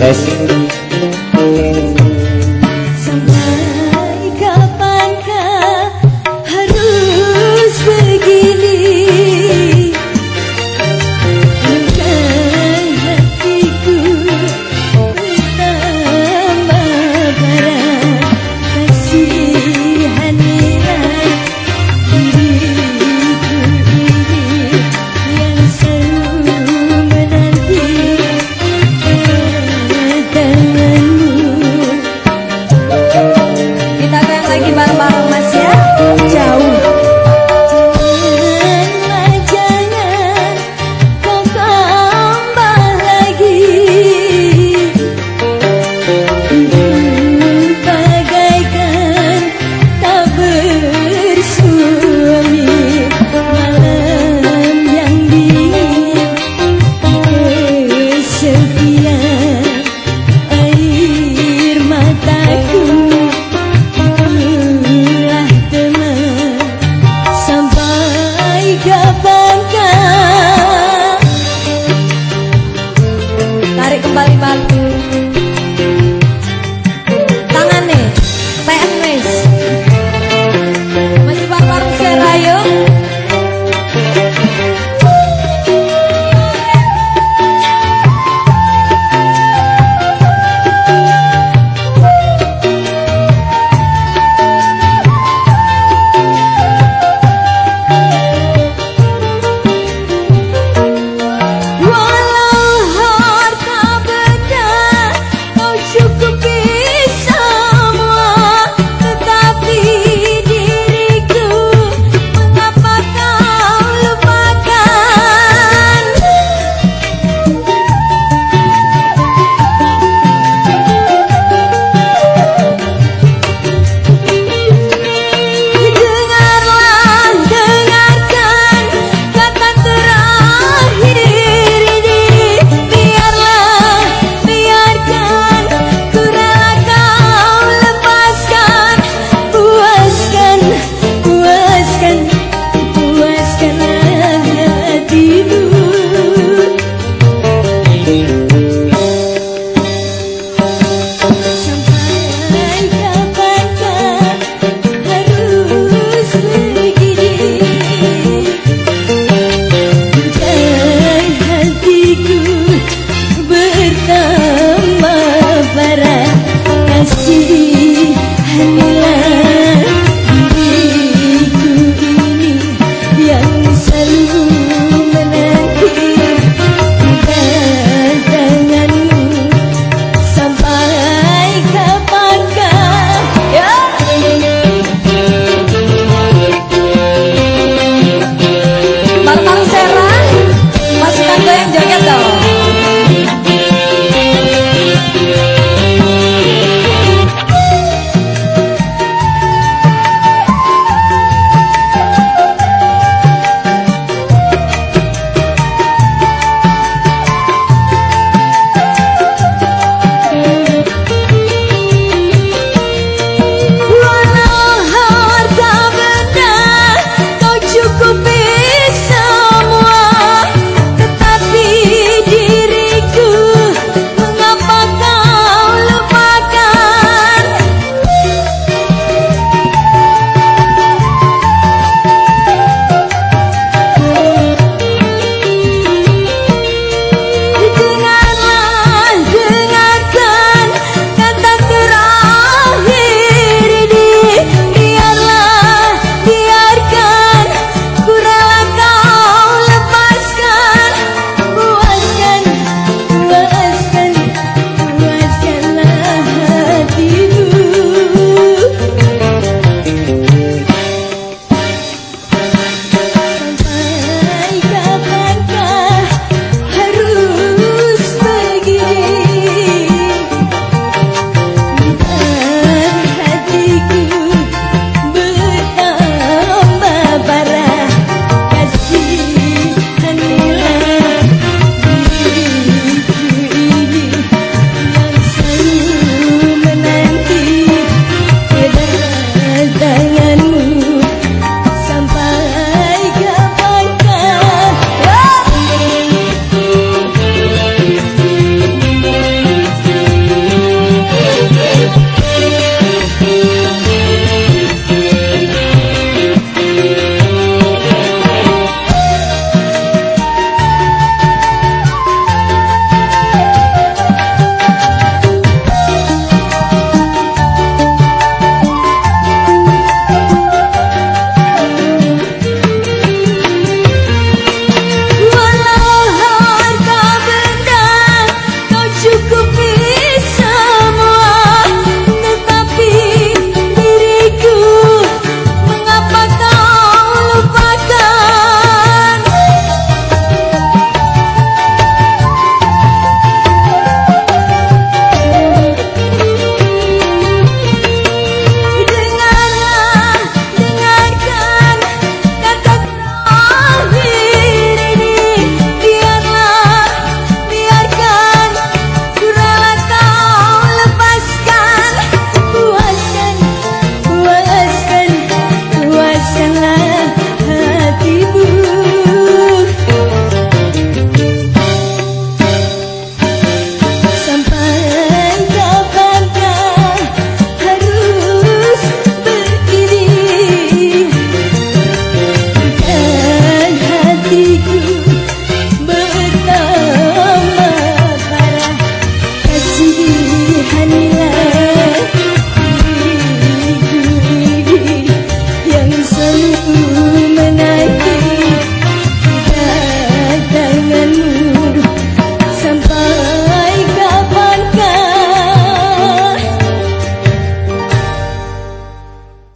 Thanks.